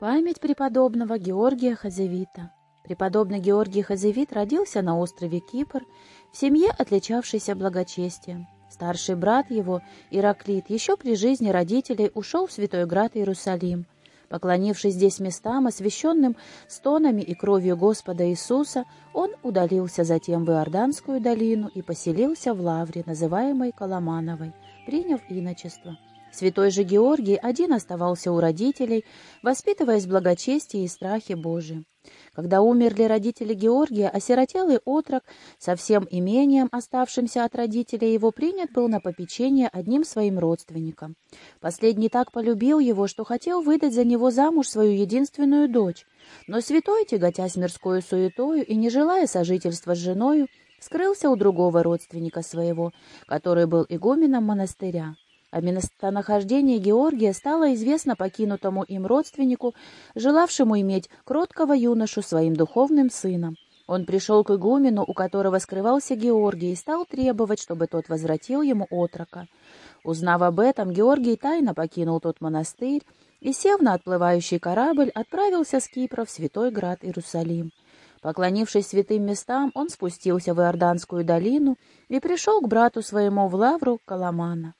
Память преподобного Георгия Хазевита. Преподобный Георгий Хазевит родился на острове Кипр в семье, отличавшейся благочестием. Старший брат его, Ираклит, еще при жизни родителей ушел в Святой Град Иерусалим. Поклонившись здесь местам, освященным стонами и кровью Господа Иисуса, он удалился затем в Иорданскую долину и поселился в Лавре, называемой Коломановой, приняв иночество. Святой же Георгий один оставался у родителей, воспитываясь в благочестии и страхе Божием. Когда умерли родители Георгия, осиротелый отрок со всем имением, оставшимся от родителей его, принят был на попечение одним своим родственником. Последний так полюбил его, что хотел выдать за него замуж свою единственную дочь. Но святой, тяготясь мирскую суетою и не желая сожительства с женою, скрылся у другого родственника своего, который был игуменом монастыря. О местонахождении Георгия стало известно покинутому им родственнику, желавшему иметь кроткого юношу своим духовным сыном. Он пришел к игумену, у которого скрывался Георгий, и стал требовать, чтобы тот возвратил ему отрока. Узнав об этом, Георгий тайно покинул тот монастырь и, сев на отплывающий корабль, отправился с Кипра в святой град Иерусалим. Поклонившись святым местам, он спустился в Иорданскую долину и пришел к брату своему в Лавру Коломана.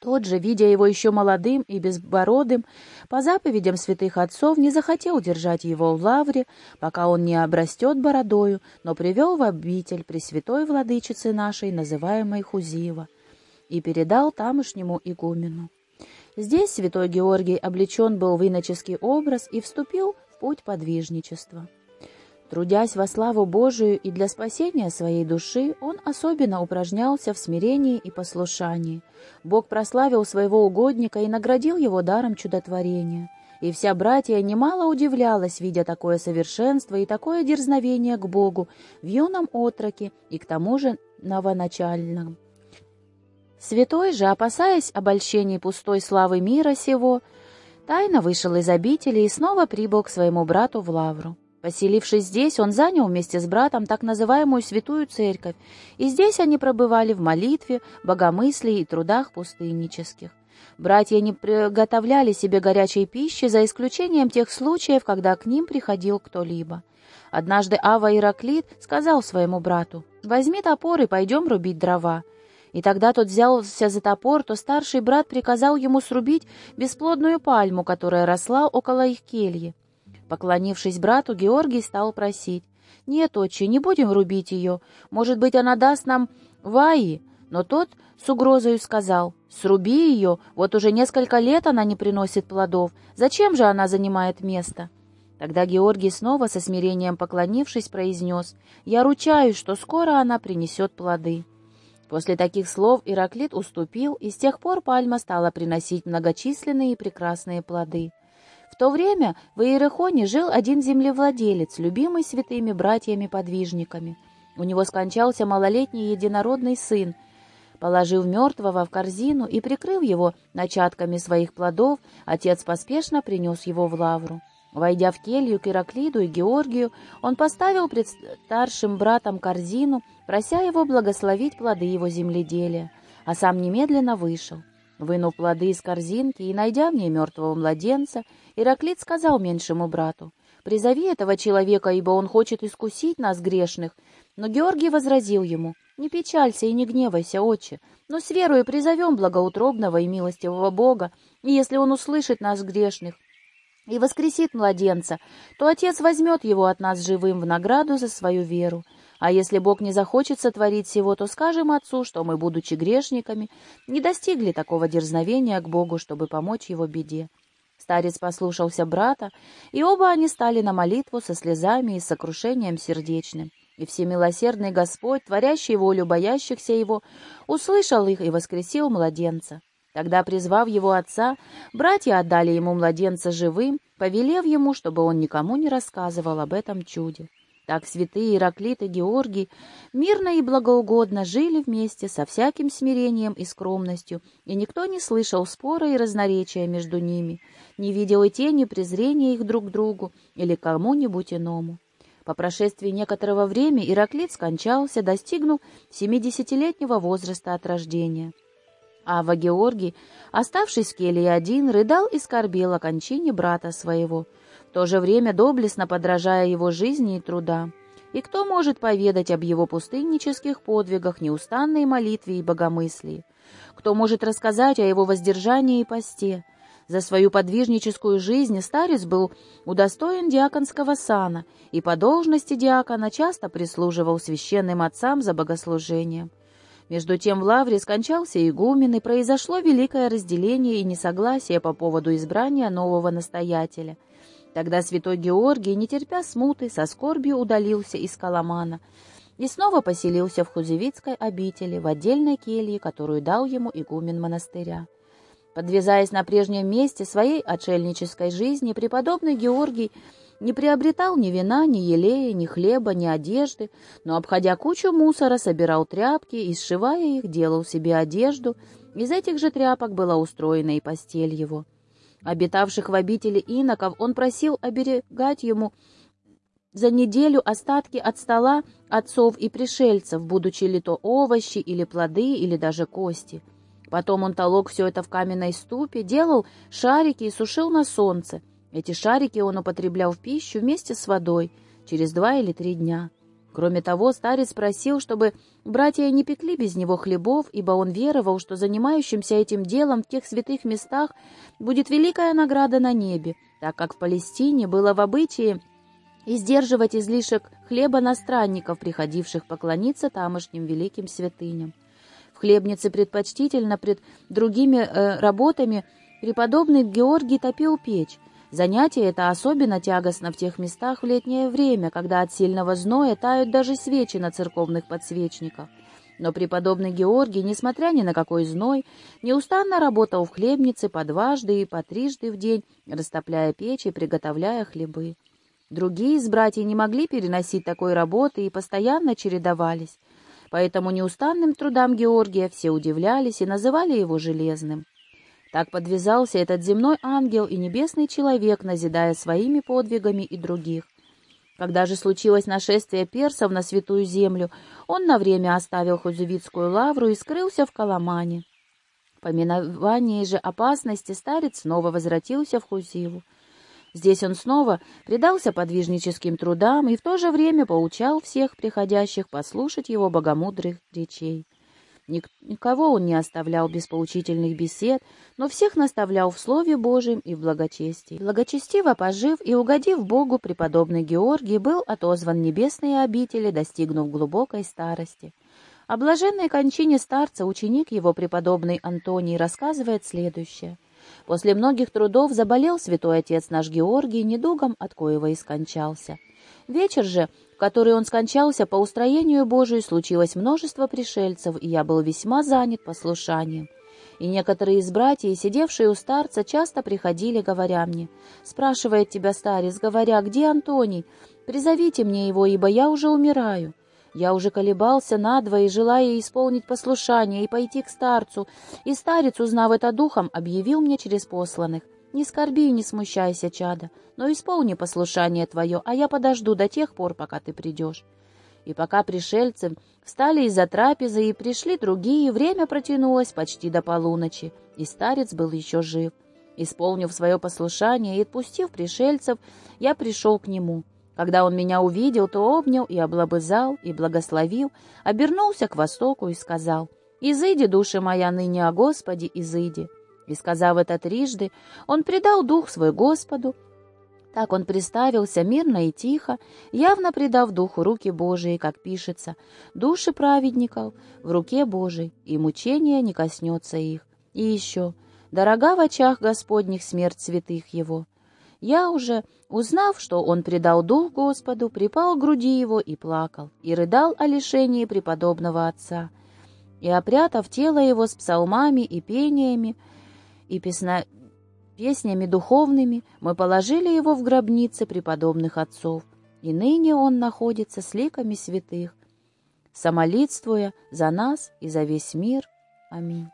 Тот же, видя его еще молодым и безбородым, по заповедям святых отцов не захотел держать его в лавре, пока он не обрастет бородою, но привел в обитель Пресвятой Владычицы нашей, называемой Хузива, и передал тамошнему игумену. Здесь святой Георгий облечен был в иноческий образ и вступил в путь подвижничества. Трудясь во славу Божию и для спасения своей души, он особенно упражнялся в смирении и послушании. Бог прославил своего угодника и наградил его даром чудотворения. И вся братья немало удивлялась, видя такое совершенство и такое дерзновение к Богу в юном отроке и к тому же новоначальном. Святой же, опасаясь обольщений пустой славы мира сего, тайно вышел из обители и снова прибыл к своему брату в Лавру. Поселившись здесь, он занял вместе с братом так называемую Святую Церковь, и здесь они пробывали в молитве, богомыслии и трудах пустыннических. Братья не приготовляли себе горячей пищи, за исключением тех случаев, когда к ним приходил кто-либо. Однажды Ава Ираклит сказал своему брату, «Возьми топор и пойдем рубить дрова». И тогда тот взялся за топор, то старший брат приказал ему срубить бесплодную пальму, которая росла около их кельи. Поклонившись брату, Георгий стал просить. «Нет, отче, не будем рубить ее. Может быть, она даст нам ваи?» Но тот с угрозою сказал, «Сруби ее, вот уже несколько лет она не приносит плодов. Зачем же она занимает место?» Тогда Георгий снова со смирением поклонившись произнес, «Я ручаюсь, что скоро она принесет плоды». После таких слов Ираклит уступил, и с тех пор пальма стала приносить многочисленные и прекрасные плоды. В то время в Иерихоне жил один землевладелец, любимый святыми братьями-подвижниками. У него скончался малолетний единородный сын. Положив мертвого в корзину и прикрыв его начатками своих плодов, отец поспешно принес его в лавру. Войдя в келью к Ираклиду и Георгию, он поставил пред старшим братом корзину, прося его благословить плоды его земледелия, а сам немедленно вышел. Вынув плоды из корзинки и найдя в ней мертвого младенца, Ираклит сказал меньшему брату, «Призови этого человека, ибо он хочет искусить нас, грешных». Но Георгий возразил ему, «Не печалься и не гневайся, отче, но с верою призовем благоутробного и милостивого Бога, и если он услышит нас, грешных, и воскресит младенца, то отец возьмет его от нас живым в награду за свою веру. А если Бог не захочет сотворить всего, то скажем Отцу, что мы, будучи грешниками, не достигли такого дерзновения к Богу, чтобы помочь его беде. Старец послушался брата, и оба они стали на молитву со слезами и сокрушением сердечным. И всемилосердный Господь, творящий волю боящихся его, услышал их и воскресил младенца. Тогда, призвав его отца, братья отдали ему младенца живым, повелев ему, чтобы он никому не рассказывал об этом чуде. Так святые Ираклит и Георгий мирно и благоугодно жили вместе со всяким смирением и скромностью, и никто не слышал спора и разноречия между ними, не видел и тени презрения их друг к другу или кому-нибудь иному. По прошествии некоторого времени Ираклит скончался, достигнув семидесятилетнего возраста от рождения. Ава Георгий, оставшись в келье один, рыдал и скорбел о кончине брата своего, то же время доблестно подражая его жизни и труда. И кто может поведать об его пустыннических подвигах, неустанной молитве и богомыслии? Кто может рассказать о его воздержании и посте? За свою подвижническую жизнь старец был удостоен диаконского сана и по должности диакона часто прислуживал священным отцам за богослужением. Между тем в Лавре скончался игумен, и произошло великое разделение и несогласие по поводу избрания нового настоятеля. Тогда святой Георгий, не терпя смуты, со скорбью удалился из Коломана и снова поселился в Хузевицкой обители, в отдельной келье, которую дал ему игумен монастыря. Подвязаясь на прежнем месте своей отшельнической жизни, преподобный Георгий не приобретал ни вина, ни елея, ни хлеба, ни одежды, но, обходя кучу мусора, собирал тряпки и, сшивая их, делал себе одежду. Из этих же тряпок была устроена и постель его. Обитавших в обители иноков он просил оберегать ему за неделю остатки от стола отцов и пришельцев, будучи ли то овощи или плоды, или даже кости. Потом он толок все это в каменной ступе, делал шарики и сушил на солнце, эти шарики он употреблял в пищу вместе с водой через два или три дня. Кроме того, старец просил, чтобы братья не пекли без него хлебов, ибо он веровал, что занимающимся этим делом в тех святых местах будет великая награда на небе, так как в Палестине было в обычае издерживать излишек хлеба на странников, приходивших поклониться тамошним великим святыням. В хлебнице предпочтительно пред другими э, работами преподобный Георгий топил печь, Занятие это особенно тягостно в тех местах в летнее время, когда от сильного зноя тают даже свечи на церковных подсвечниках. Но преподобный Георгий, несмотря ни на какой зной, неустанно работал в хлебнице по дважды и по трижды в день, растопляя печь и приготовляя хлебы. Другие из братьев не могли переносить такой работы и постоянно чередовались. Поэтому неустанным трудам Георгия все удивлялись и называли его «железным». Так подвязался этот земной ангел и небесный человек, назидая своими подвигами и других. Когда же случилось нашествие персов на святую землю, он на время оставил Хузевицкую лавру и скрылся в Коломане. По миновании же опасности старец снова возвратился в Хузиву. Здесь он снова предался подвижническим трудам и в то же время поучал всех приходящих послушать его богомудрых речей. Никого он не оставлял без поучительных бесед, но всех наставлял в Слове Божьем и в благочестии. Благочестиво пожив и угодив Богу, преподобный Георгий был отозван небесные обители, достигнув глубокой старости. О блаженной кончине старца ученик его, преподобный Антоний, рассказывает следующее. После многих трудов заболел святой отец наш Георгий недугом, от коего и скончался. Вечер же, в который он скончался по устроению Божию, случилось множество пришельцев, и я был весьма занят послушанием. И некоторые из братьев, сидевшие у старца, часто приходили, говоря мне, «Спрашивает тебя старец, говоря, где Антоний? Призовите мне его, ибо я уже умираю». Я уже колебался надвое, желая исполнить послушание и пойти к старцу, и старец, узнав это духом, объявил мне через посланных — не скорби и не смущайся, чада, но исполни послушание твое, а я подожду до тех пор, пока ты придешь. И пока пришельцы встали из-за трапезы и пришли другие, время протянулось почти до полуночи, и старец был еще жив. Исполнив свое послушание и отпустив пришельцев, я пришел к нему. Когда он меня увидел, то обнял и облобызал, и благословил, обернулся к востоку и сказал, «Изыди, душа моя, ныне о Господе, изыди». И, сказав это трижды, он предал дух свой Господу. Так он приставился мирно и тихо, явно предав духу руки Божией, как пишется, души праведников в руке Божией, и мучения не коснется их. И еще, дорога в очах Господних смерть святых его. Я уже, узнав, что он предал дух Господу, припал к груди его и плакал, и рыдал о лишении преподобного отца. И, опрятав тело его с псалмами и пениями, и песна... песнями духовными мы положили его в гробницы преподобных отцов, и ныне он находится с ликами святых, самолитствуя за нас и за весь мир. Аминь.